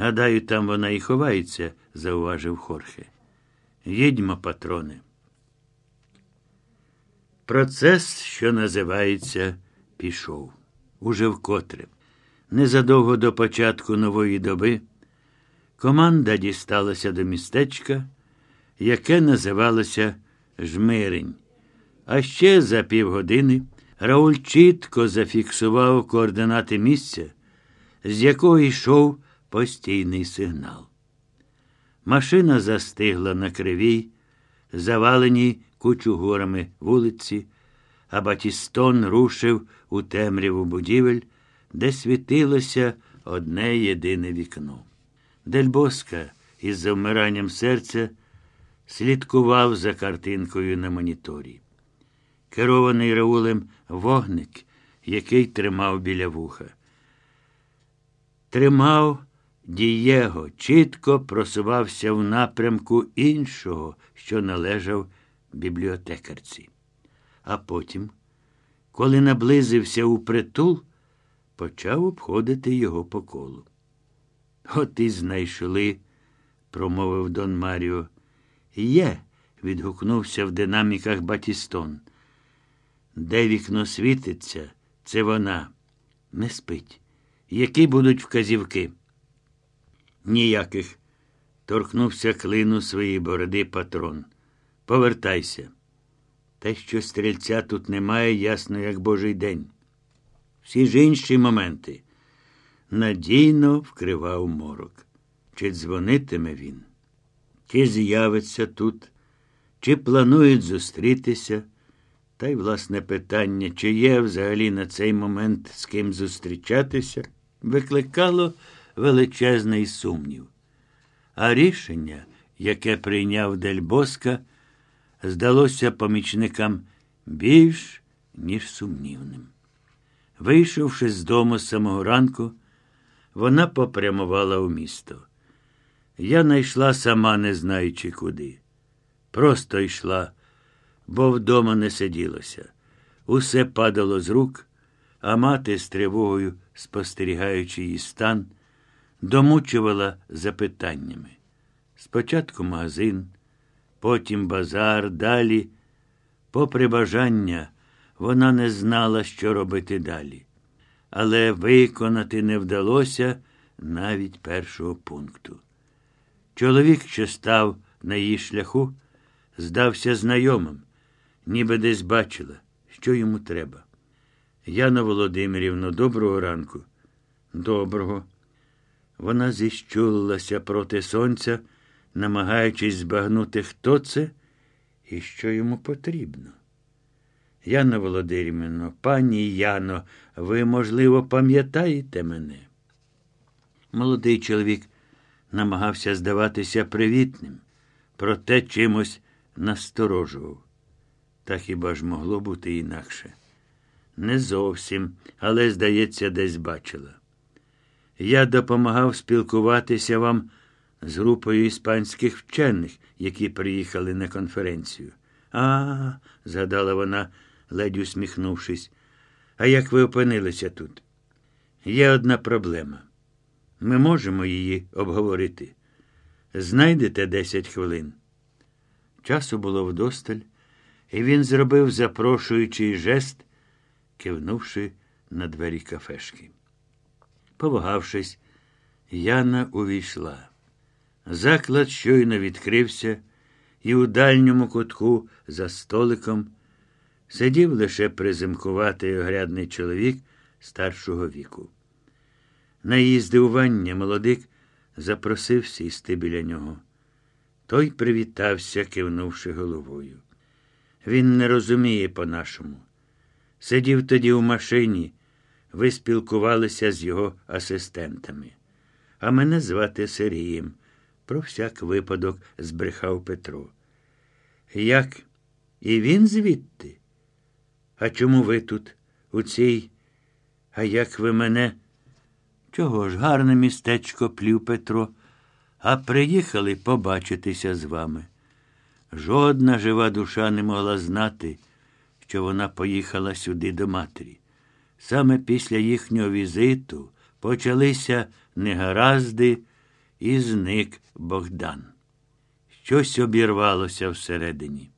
Гадаю, там вона і ховається, зауважив Хорхе. Їдьмо, патрони. Процес, що називається, пішов. Уже вкотре. Незадовго до початку нової доби команда дісталася до містечка, яке називалося Жмирень. А ще за півгодини Рауль чітко зафіксував координати місця, з якого йшов постійний сигнал. Машина застигла на кривій, заваленій кучугорами вулиці, а Батістон рушив у темряву будівель, де світилося одне єдине вікно. Дельбоска із завмиранням серця слідкував за картинкою на моніторі. Керований Раулем вогник, який тримав біля вуха. Тримав Дієго, чітко просувався в напрямку іншого, що належав бібліотекарці. А потім, коли наблизився у притул, почав обходити його по колу. От і знайшли, промовив Дон Маріо. Є, відгукнувся в динаміках Батістон. Де вікно світиться, це вона. Не спить. Які будуть вказівки? Ніяких. Торкнувся клину своєї бороди патрон. Повертайся. Те, що стрільця тут немає, ясно, як божий день. Всі ж інші моменти надійно вкривав морок. Чи дзвонитиме він? Чи з'явиться тут, чи планують зустрітися? Та й власне питання, чи є взагалі на цей момент з ким зустрічатися, викликало величезний сумнів. А рішення, яке прийняв Дель Боска, здалося помічникам більш, ніж сумнівним. Вийшовши з дому з самого ранку, вона попрямувала у місто. Я найшла сама, не знаючи куди. Просто йшла, бо вдома не сиділося. Усе падало з рук, а мати з тривогою, спостерігаючи її стан, домучувала запитаннями. Спочатку магазин, потім базар, далі, попри бажання, вона не знала, що робити далі. Але виконати не вдалося навіть першого пункту. Чоловік, що став на її шляху, здався знайомим, ніби десь бачила, що йому треба. Яна Володимирівна, доброго ранку. Доброго. Вона зіщулилася проти сонця, намагаючись збагнути, хто це і що йому потрібно. Яна Володимирівна, пані Яно, ви, можливо, пам'ятаєте мене? Молодий чоловік намагався здаватися привітним, проте чимось насторожував. Та хіба ж могло бути інакше? Не зовсім, але, здається, десь бачила. Я допомагав спілкуватися вам з групою іспанських вчених, які приїхали на конференцію. А, згадала вона, ледь усміхнувшись, а як ви опинилися тут? Є одна проблема. Ми можемо її обговорити. Знайдете десять хвилин. Часу було вдосталь, і він зробив запрошуючий жест, кивнувши на двері кафешки. Повагавшись, Яна увійшла. Заклад щойно відкрився, і у дальньому кутку за столиком сидів лише призимкуватий огрядний чоловік старшого віку. На її здивування молодик запросив сісти біля нього. Той привітався, кивнувши головою. Він не розуміє по-нашому. Сидів тоді у машині, ви спілкувалися з його асистентами. А мене звати Сергієм. Про всяк випадок збрехав Петро. Як? І він звідти? А чому ви тут, у цій? А як ви мене? Чого ж, гарне містечко плів Петро, а приїхали побачитися з вами. Жодна жива душа не могла знати, що вона поїхала сюди до матері. Саме після їхнього візиту почалися негаразди, і зник Богдан. Щось обірвалося всередині.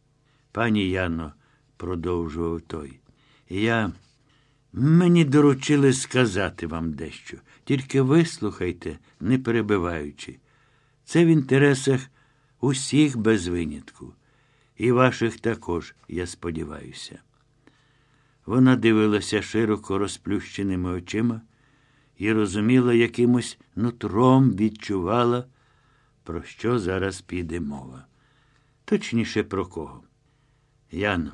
Пані Яно, продовжував той, я. Мені доручили сказати вам дещо. Тільки вислухайте, не перебиваючи. Це в інтересах усіх без винятку. І ваших також, я сподіваюся. Вона дивилася широко розплющеними очима і розуміла, якимось нутром відчувала, про що зараз піде мова. Точніше, про кого. Яно,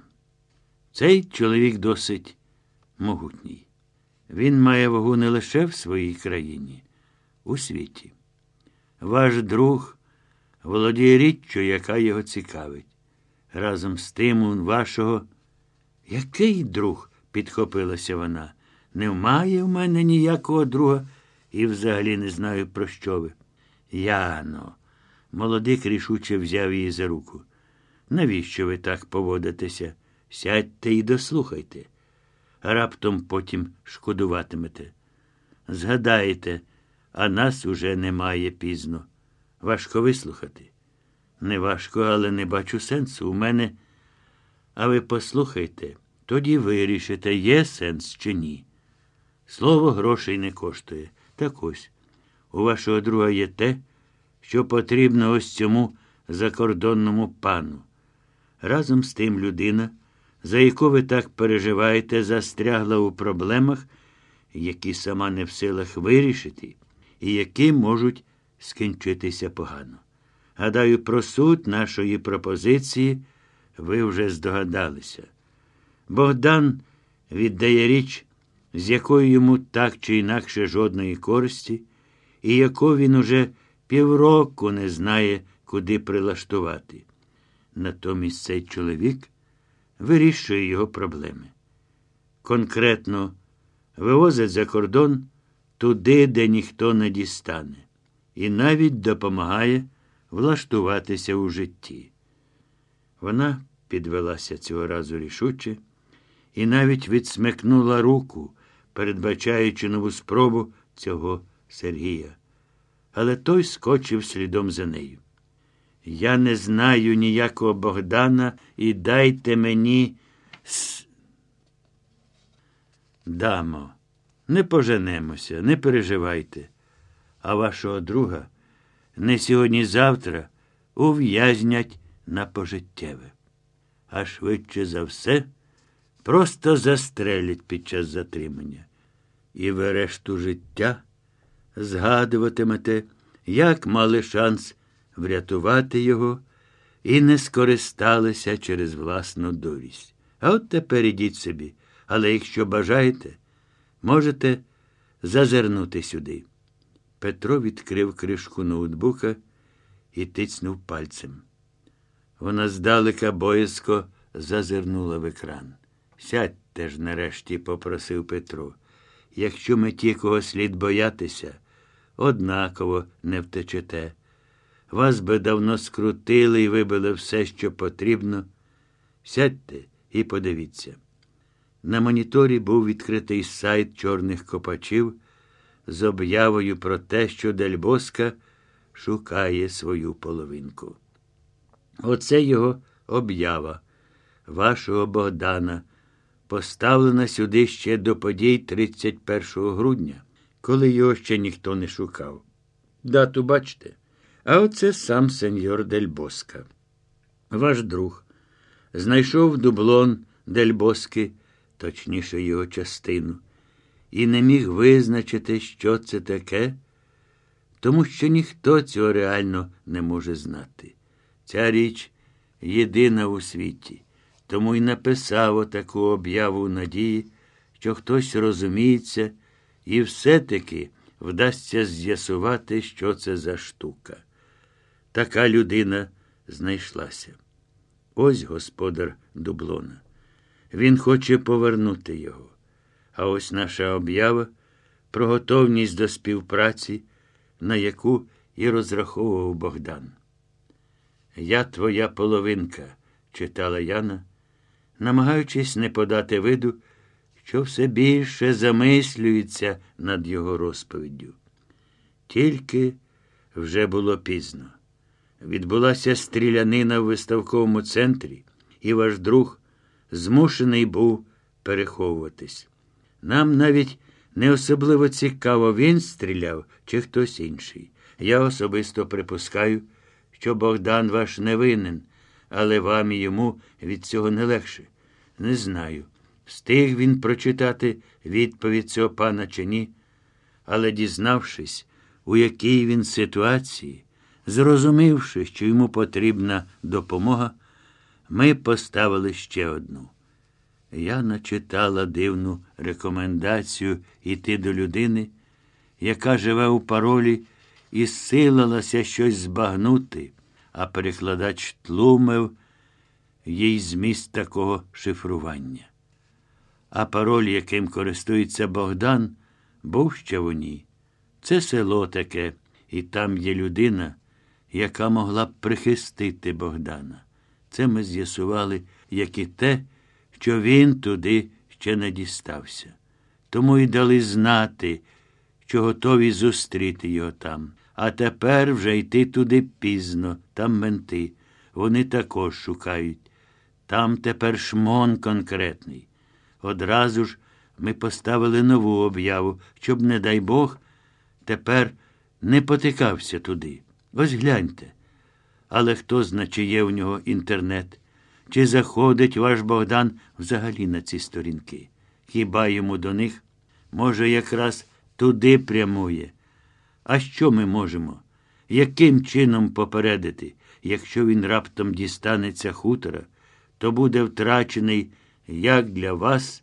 цей чоловік досить могутній. Він має вагу не лише в своїй країні, у світі. Ваш друг володіє річчю, яка його цікавить. Разом з тим у вашого. Який друг? підхопилася вона. Немає в мене ніякого друга і взагалі не знаю, про що ви. Яно. Молодик рішуче взяв її за руку. Навіщо ви так поводитеся? Сядьте і дослухайте. Раптом потім шкодуватимете. Згадаєте, а нас уже немає пізно. Важко вислухати. Не важко, але не бачу сенсу. У мене. А ви послухайте, тоді вирішите, є сенс чи ні. Слово грошей не коштує. Так ось. У вашого друга є те, що потрібно ось цьому закордонному пану. Разом з тим людина, за яку ви так переживаєте, застрягла у проблемах, які сама не в силах вирішити, і які можуть скінчитися погано. Гадаю, про суть нашої пропозиції ви вже здогадалися. Богдан віддає річ, з якою йому так чи інакше жодної користі, і яку він уже півроку не знає, куди прилаштувати. Натомість цей чоловік вирішує його проблеми. Конкретно вивозить за кордон туди, де ніхто не дістане, і навіть допомагає влаштуватися у житті. Вона підвелася цього разу рішуче і навіть відсмикнула руку, передбачаючи нову спробу цього Сергія. Але той скочив слідом за нею. Я не знаю ніякого Богдана і дайте мені. С... Дамо, не поженемося, не переживайте. А вашого друга не сьогодні-завтра ув'язнять на пожиттєве. А швидше за все, просто застрелять під час затримання. І ви решту життя згадуватимете, як мали шанс врятувати його і не скористалися через власну дурість. А от тепер ідіть собі. Але якщо бажаєте, можете зазирнути сюди. Петро відкрив кришку ноутбука і тицнув пальцем. Вона здалека боязко зазирнула в екран. Сядьте ж, нарешті, попросив Петро. Якщо ми ті, кого слід боятися, однаково не втечете. Вас би давно скрутили і вибили все, що потрібно. Сядьте і подивіться. На моніторі був відкритий сайт чорних копачів з об'явою про те, що Дельбоска шукає свою половинку. Оце його об'ява, вашого Богдана, поставлена сюди ще до подій 31 грудня, коли його ще ніхто не шукав. Дату бачите? А оце сам сеньор Дельбоска. Ваш друг знайшов дублон Дельбоски, точніше його частину, і не міг визначити, що це таке, тому що ніхто цього реально не може знати. Ця річ єдина у світі, тому й написав отаку об'яву надії, що хтось розуміється, і все-таки вдасться з'ясувати, що це за штука. Така людина знайшлася. Ось господар дублона. Він хоче повернути його. А ось наша об'ява про готовність до співпраці, на яку і розраховував Богдан. Я твоя половинка, читала Яна, намагаючись не подати виду, що все більше замислюється над його розповіддю. Тільки вже було пізно. Відбулася стрілянина в виставковому центрі, і ваш друг змушений був переховуватись. Нам навіть не особливо цікаво, він стріляв чи хтось інший. Я особисто припускаю, що Богдан ваш не винен, але вам і йому від цього не легше. Не знаю, встиг він прочитати відповідь цього пана чи ні, але дізнавшись, у якій він ситуації, зрозумівши, що йому потрібна допомога, ми поставили ще одну. Я начитала дивну рекомендацію йти до людини, яка живе у паролі, і силилася щось збагнути, а перекладач тлумив їй зміст такого шифрування. А пароль, яким користується Богдан, був ще в ній. Це село таке, і там є людина, яка могла б прихистити Богдана. Це ми з'ясували, як і те, що він туди ще не дістався. Тому й дали знати, що готові зустріти його там. А тепер вже йти туди пізно, там менти. Вони також шукають. Там тепер шмон конкретний. Одразу ж ми поставили нову об'яву, щоб, не дай Бог, тепер не потикався туди. Ось гляньте. Але хто зна, чи є в нього інтернет? Чи заходить ваш Богдан взагалі на ці сторінки? Хіба йому до них? Може, якраз туди прямує. А що ми можемо? Яким чином попередити, якщо він раптом дістанеться хутора, то буде втрачений як для вас,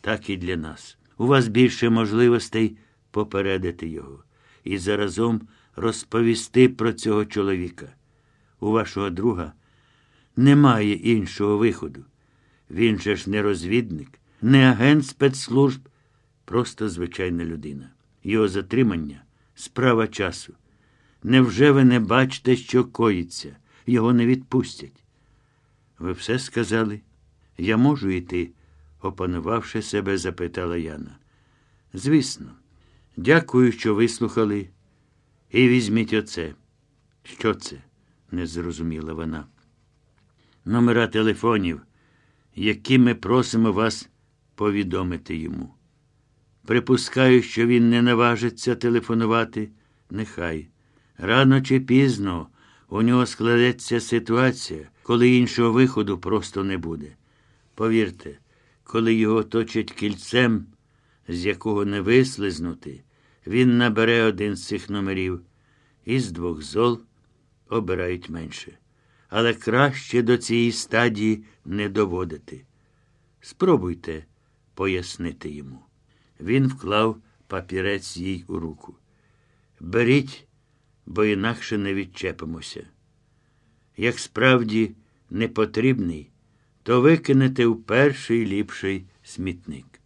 так і для нас. У вас більше можливостей попередити його і заразом розповісти про цього чоловіка. У вашого друга немає іншого виходу. Він же ж не розвідник, не агент спецслужб, просто звичайна людина. Його затримання справа часу. Невже ви не бачите, що коїться? Його не відпустять? Ви все сказали? Я можу йти, опанувавши себе, запитала Яна. Звісно, дякую, що вислухали. І візьміть оце. Що це? не зрозуміла вона. Номера телефонів, які ми просимо вас повідомити йому. Припускаю, що він не наважиться телефонувати, нехай. Рано чи пізно у нього складеться ситуація, коли іншого виходу просто не буде. Повірте, коли його точать кільцем, з якого не вислизнути, він набере один з цих номерів, із двох зол обирають менше. Але краще до цієї стадії не доводити. Спробуйте пояснити йому. Він вклав папірець їй у руку. Беріть, бо інакше не відчепимося. Як справді непотрібний, то викинете в перший ліпший смітник.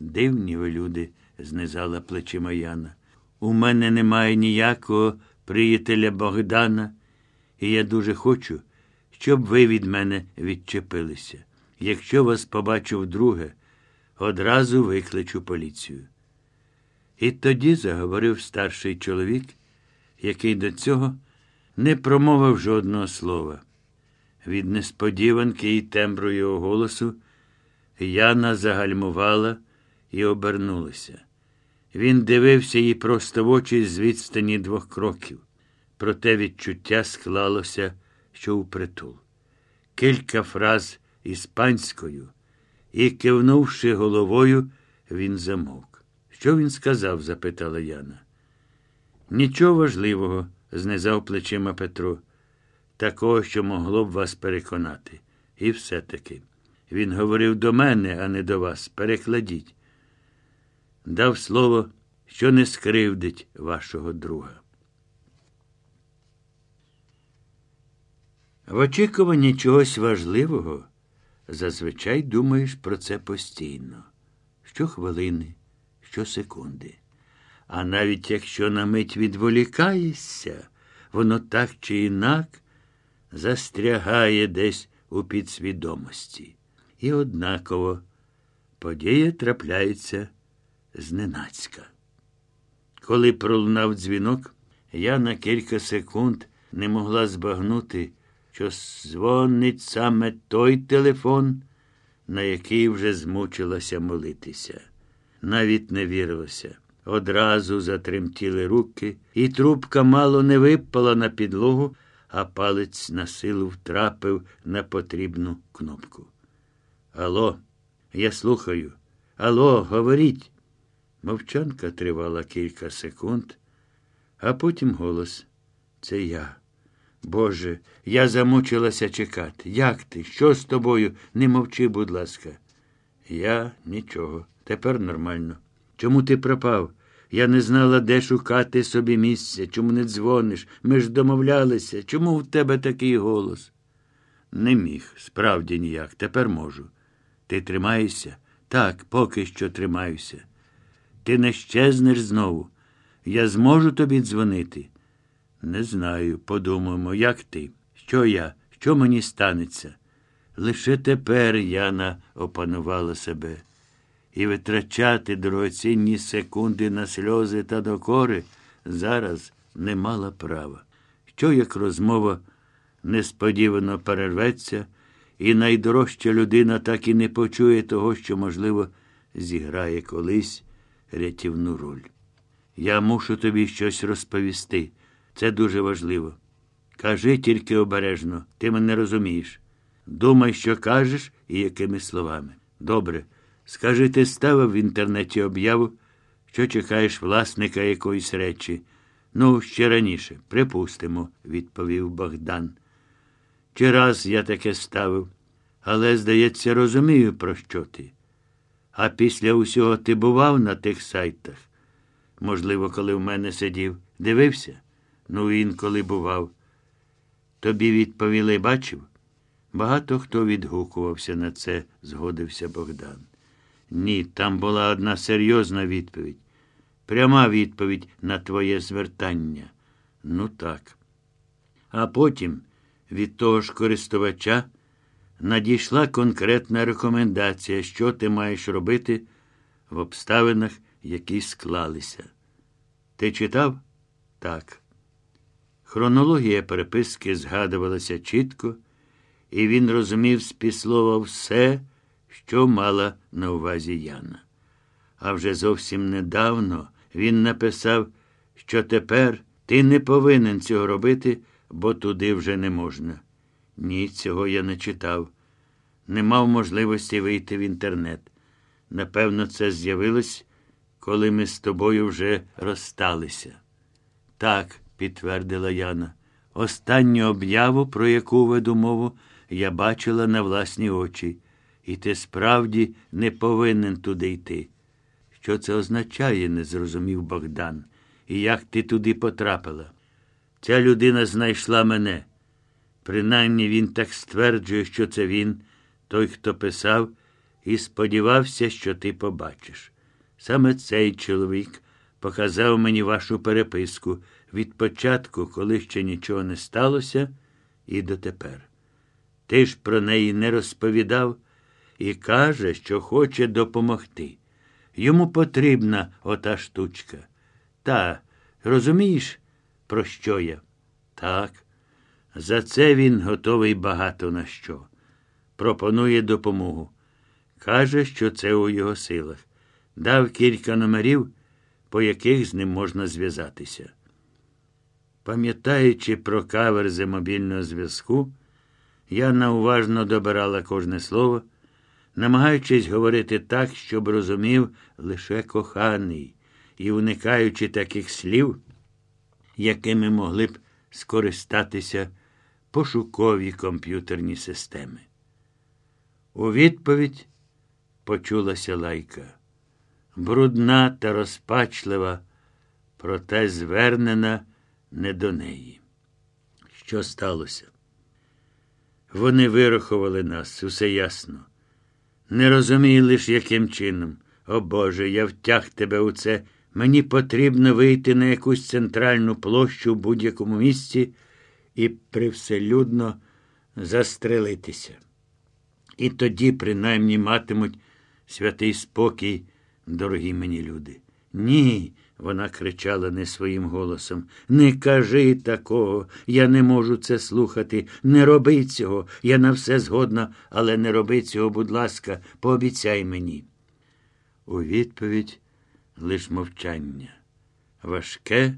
Дивні ви люди, знизала плечима Яна. У мене немає ніякого приятеля Богдана, і я дуже хочу, щоб ви від мене відчепилися. Якщо вас побачу вдруге, одразу викличу поліцію. І тоді заговорив старший чоловік, який до цього не промовив жодного слова. Від несподіванки і тембру його голосу Яна загальмувала і обернулася. Він дивився їй просто в очі з відстані двох кроків. Проте відчуття склалося, що впритул. Кілька фраз іспанською, і, кивнувши головою, він замовк. Що він сказав? запитала Яна. Нічого важливого, знизав плечима Петро, такого, що могло б вас переконати. І все-таки. Він говорив до мене, а не до вас. Перекладіть. Дав слово, що не скривдить вашого друга. В очікуванні чогось важливого зазвичай думаєш про це постійно, щохвилини, щосекунди. А навіть якщо на мить відволікаєшся, воно так чи інак застрягає десь у підсвідомості. І однаково подія трапляється зненацька. Коли пролунав дзвінок, Я на кілька секунд не могла збагнути, що дзвонить саме той телефон, на який вже змучилася молитися. Навіть не вірилося. Одразу затремтіли руки, і трубка мало не випала на підлогу, а палець на силу втрапив на потрібну кнопку. Алло, я слухаю. Алло, говоріть. Мовчанка тривала кілька секунд, а потім голос. Це я. Боже, я замучилася чекати. Як ти? Що з тобою? Не мовчи, будь ласка. Я нічого. Тепер нормально. Чому ти пропав? Я не знала, де шукати собі місце. Чому не дзвониш? Ми ж домовлялися. Чому в тебе такий голос? Не міг, справді ніяк. Тепер можу. Ти тримаєшся? Так, поки що тримаюся. Ти не щезнеш знову. Я зможу тобі дзвонити. Не знаю, подумаємо, як ти. Що я? Що мені станеться? Лише тепер Яна опанувала себе. І витрачати дорогоцінні секунди на сльози та докори зараз не мала права. Що як розмова несподівано перерветься, і найдорожча людина так і не почує того, що, можливо, зіграє колись рятівну роль. Я мушу тобі щось розповісти. Це дуже важливо. Кажи тільки обережно, ти мене розумієш. Думай, що кажеш і якими словами. Добре. Скажи, ти ставив в інтернеті об'яву, що чекаєш власника якоїсь речі. Ну, ще раніше, припустимо, відповів Богдан. Чи раз я таке ставив, але, здається, розумію, про що ти. А після усього ти бував на тих сайтах. Можливо, коли в мене сидів, дивився? Ну, інколи бував. Тобі відповіли, бачив? Багато хто відгукувався на це, згодився Богдан. Ні, там була одна серйозна відповідь. Пряма відповідь на твоє звертання. Ну так. А потім від того ж користувача надійшла конкретна рекомендація, що ти маєш робити в обставинах, які склалися. Ти читав? Так. Хронологія переписки згадувалася чітко, і він розумів з післова все, що мала на увазі Яна. А вже зовсім недавно він написав, що тепер ти не повинен цього робити, бо туди вже не можна. Ні, цього я не читав. Не мав можливості вийти в інтернет. Напевно, це з'явилось, коли ми з тобою вже розсталися. Так, підтвердила Яна. Останню об'яву, про яку веду мову, я бачила на власні очі, і ти справді не повинен туди йти. Що це означає, не зрозумів Богдан. І як ти туди потрапила? Ця людина знайшла мене. Принаймні він так стверджує, що це він, той, хто писав, і сподівався, що ти побачиш. Саме цей чоловік показав мені вашу переписку від початку, коли ще нічого не сталося, і дотепер. Ти ж про неї не розповідав і каже, що хоче допомогти. Йому потрібна ота штучка. Та, розумієш, про що я? Так. За це він готовий багато на що. Пропонує допомогу. Каже, що це у його силах. Дав кілька номерів, по яких з ним можна зв'язатися. Пам'ятаючи про каверзи мобільного зв'язку, Яна уважно добирала кожне слово, намагаючись говорити так, щоб розумів лише коханий, і уникаючи таких слів, якими могли б скористатися пошукові комп'ютерні системи. У відповідь почулася лайка. Брудна та розпачлива, проте звернена не до неї. Що сталося? Вони вирахували нас, усе ясно. Не розумію лиш, яким чином. О Боже, я втяг тебе у це. Мені потрібно вийти на якусь центральну площу в будь-якому місці і привселюдно застрелитися. І тоді, принаймні, матимуть святий спокій, дорогі мені люди. Ні, Вона кричала не своїм голосом. Не кажи такого, я не можу це слухати. Не роби цього. Я на все згодна, але не роби цього, будь ласка, пообіцяй мені. У відповідь лиш мовчання, важке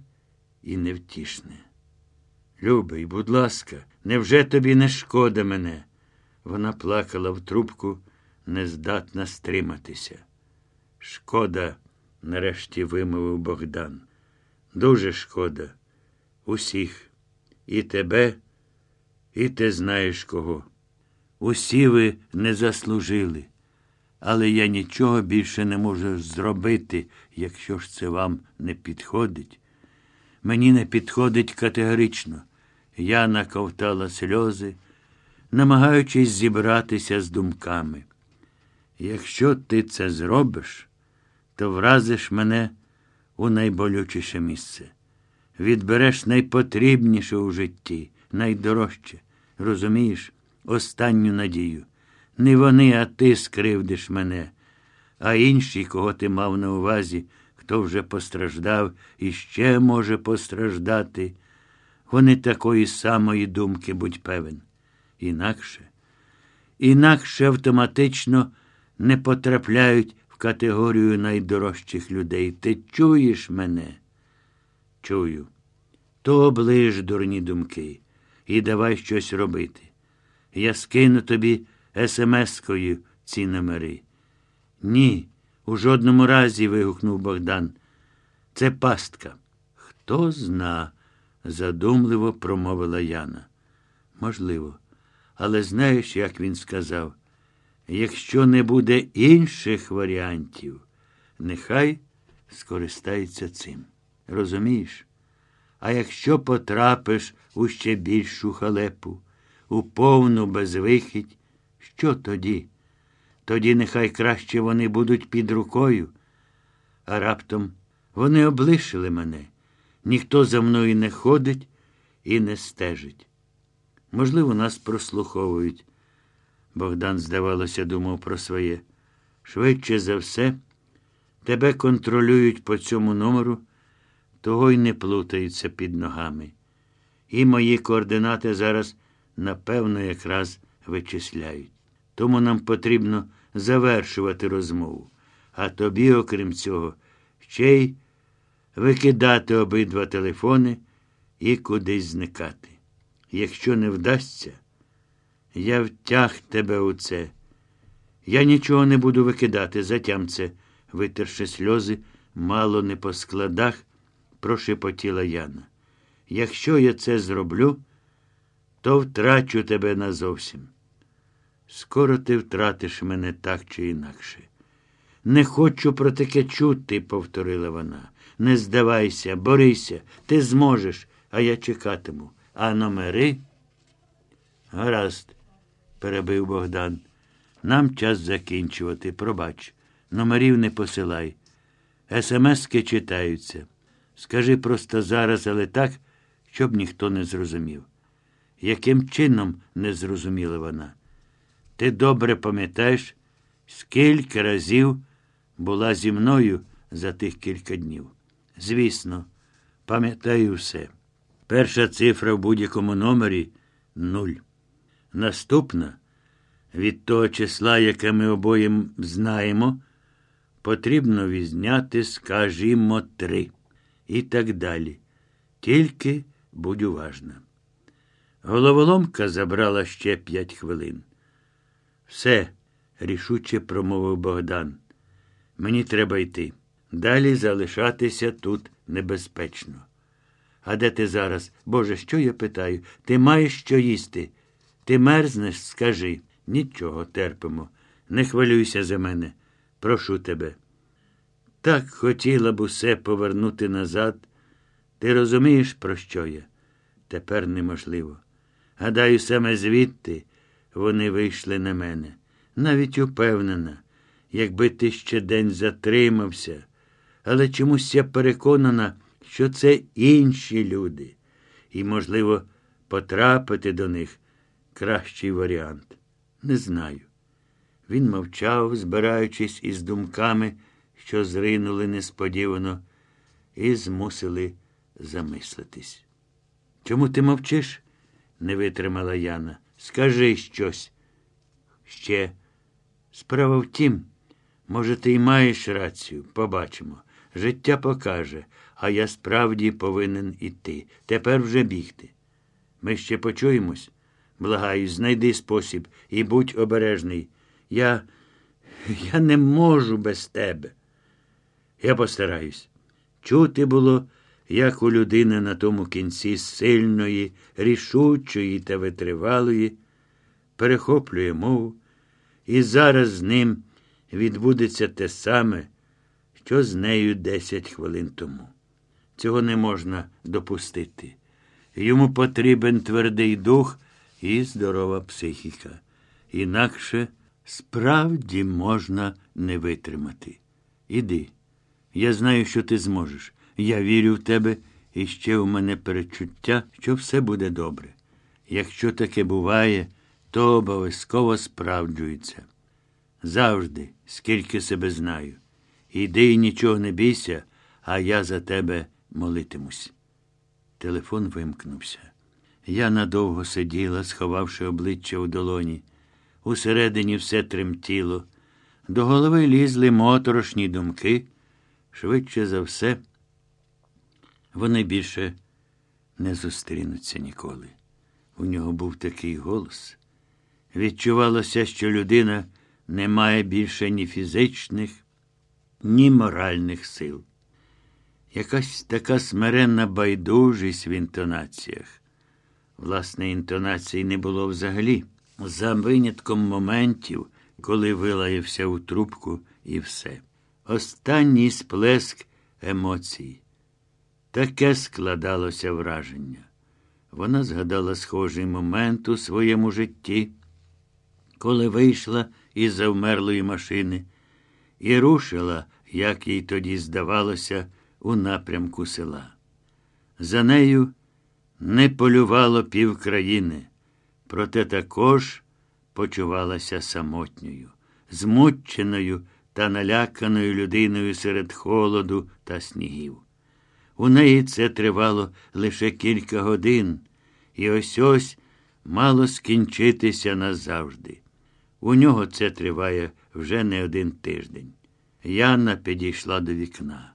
і невтішне. Любий, будь ласка, невже тобі не шкода мене? Вона плакала в трубку, нездатна стриматися. Шкода, нарешті вимовив Богдан. Дуже шкода. Усіх. І тебе, і ти знаєш кого. Усі ви не заслужили, але я нічого більше не можу зробити, якщо ж це вам не підходить. Мені не підходить категорично. Я наковтала сльози, намагаючись зібратися з думками. Якщо ти це зробиш, то вразиш мене у найболючіше місце. Відбереш найпотрібніше у житті, найдорожче. Розумієш, останню надію. Не вони, а ти скривдиш мене, а інші, кого ти мав на увазі, хто вже постраждав і ще може постраждати. Вони такої самої думки, будь певен. Інакше, інакше автоматично не потрапляють категорію найдорожчих людей. Ти чуєш мене? Чую. То оближ дурні думки і давай щось робити. Я скину тобі смс-кою ці номери. Ні, у жодному разі. вигукнув Богдан. Це пастка. Хто зна, задумливо промовила Яна. Можливо. Але знаєш, як він сказав, якщо не буде інших варіантів, нехай скористається цим. Розумієш? А якщо потрапиш у ще більшу халепу, у повну безвихідь, що тоді? Тоді нехай краще вони будуть під рукою, а раптом вони облишили мене. Ніхто за мною не ходить і не стежить. Можливо, нас прослуховують. Богдан, здавалося, думав про своє. Швидше за все, тебе контролюють по цьому номеру, того й не плутаються під ногами. І мої координати зараз, напевно, якраз вичисляють. Тому нам потрібно завершувати розмову. А тобі, окрім цього, ще й викидати обидва телефони і кудись зникати. Якщо не вдасться, я втяг тебе у це. Я нічого не буду викидати, затям це, витерши сльози, мало не по складах, прошепотіла Яна. Якщо я це зроблю, то втрачу тебе назовсім. Скоро ти втратиш мене так чи інакше. Не хочу про таке чути, повторила вона. Не здавайся, борися, ти зможеш, а я чекатиму. А номери? Гаразд, перебив Богдан. Нам час закінчувати. Пробач. Номерів не посилай. Смски читаються. Скажи просто зараз, але так, щоб ніхто не зрозумів. Яким чином не зрозуміла вона? Ти добре пам'ятаєш, скільки разів була зі мною за тих кілька днів. Звісно, пам'ятаю все. Перша цифра в будь-якому номері нуль. Наступна від того числа, яке ми обоє знаємо, потрібно візняти, скажімо, три. І так далі. Тільки будь уважна. Головоломка забрала ще п'ять хвилин. Все, рішуче промовив Богдан. Мені треба йти. Далі залишатися тут небезпечно. А де ти зараз? Боже, що я питаю? Ти маєш що їсти? Ти мерзнеш, скажи. Нічого терпимо. Не хвилюйся за мене. Прошу тебе. Так хотіла б усе повернути назад. Ти розумієш, про що я? Тепер неможливо. Гадаю, саме звідти вони вийшли на мене. Навіть упевнена, якби ти ще день затримався, але чомусь я переконана, що це інші люди, і, можливо, потрапити до них кращий варіант. Не знаю. Він мовчав, збираючись із думками, що зринули несподівано. і змусили замислитись. Чому ти мовчиш? не витримала Яна. Скажи щось. Ще. Справа в тім, може, ти й маєш рацію, побачимо. Життя покаже, а я справді повинен іти. Тепер вже бігти. Ми ще почуємось. Благаю, знайди спосіб і будь обережний. Я. Я не можу без тебе. Я постараюсь. Чути було, як у людини на тому кінці сильної, рішучої та витривалої, перехоплює мову, і зараз з ним відбудеться те саме, що з нею десять хвилин тому. Цього не можна допустити. Йому потрібен твердий дух і здорова психіка. Інакше справді можна не витримати. Іди. Я знаю, що ти зможеш. Я вірю в тебе, і ще у мене перечуття, що все буде добре. Якщо таке буває, то обов'язково справджується. Завжди, скільки себе знаю. Іди і нічого не бійся, а я за тебе молитимусь. Телефон вимкнувся. Я надовго сиділа, сховавши обличчя у долоні. Усередині все тремтіло. До голови лізли моторошні думки. Швидше за все, вони більше не зустрінуться ніколи. У нього був такий голос. Відчувалося, що людина не має більше ні фізичних, ні моральних сил. Якась така смиренна байдужість в інтонаціях. Власне, інтонації не було взагалі, за винятком моментів, коли вилаявся у трубку і все. Останній сплеск емоцій. Таке складалося враження. Вона згадала схожий момент у своєму житті, коли вийшла із завмерлої машини і рушила, як їй тоді здавалося, у напрямку села. За нею не полювало півкраїни, проте також почувалася самотньою, змученою та наляканою людиною серед холоду та снігів. У неї це тривало лише кілька годин, і ось ось мало скінчитися назавжди. У нього це триває вже не один тиждень. Яна підійшла до вікна.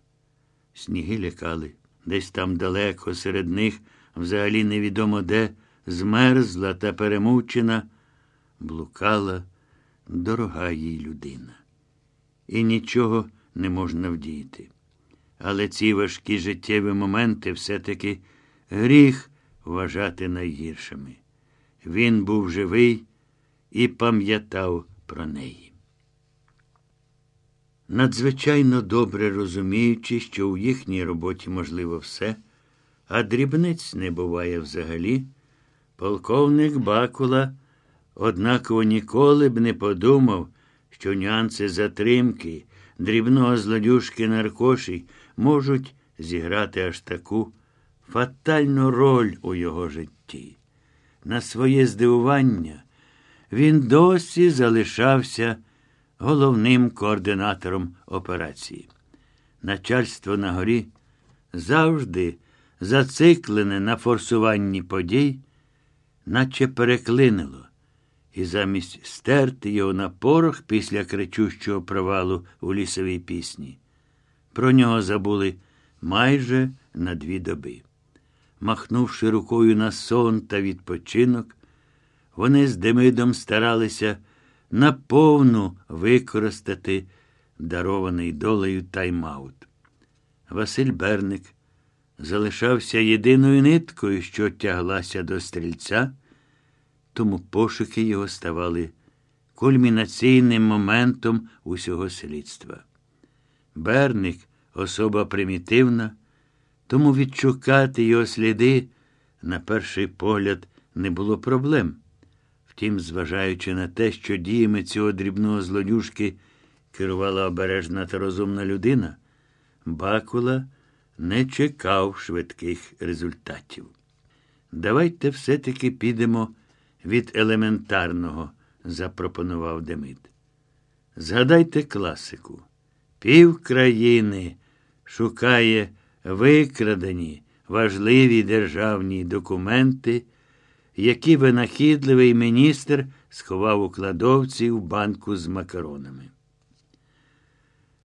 Сніги лякали. Десь там далеко, серед них, взагалі невідомо де, змерзла та перемучена, блукала дорога їй людина. І нічого не можна вдіяти. Але ці важкі життєві моменти все-таки гріх вважати найгіршими. Він був живий і пам'ятав про неї. Надзвичайно добре розуміючи, що у їхній роботі можливо все, а дрібниць не буває взагалі, полковник Бакула однаково ніколи б не подумав, що нюанси затримки, дрібного злодюшки наркоші можуть зіграти аж таку фатальну роль у його житті. На своє здивування він досі залишався головним координатором операції. Начальство на горі завжди зациклене на форсуванні подій, наче переклинило, і замість стерти його на порох після кричущого провалу у лісовій пісні. Про нього забули майже на дві доби. Махнувши рукою на сон та відпочинок, вони з Демидом старалися наповну використати дарований долею тайм-аут. Василь Берник залишався єдиною ниткою, що тяглася до стрільця, тому пошуки його ставали кульмінаційним моментом усього слідства. Берник особа примітивна, тому відшукати його сліди, на перший погляд, не було проблем. Втім, зважаючи на те, що діями цього дрібного злодюжки керувала обережна та розумна людина, Бакула не чекав швидких результатів. Давайте все-таки підемо від елементарного, запропонував Демид. Згадайте класику. Пів країни шукає викрадені важливі державні документи, які винахідливий міністр сховав у кладовці в банку з макаронами.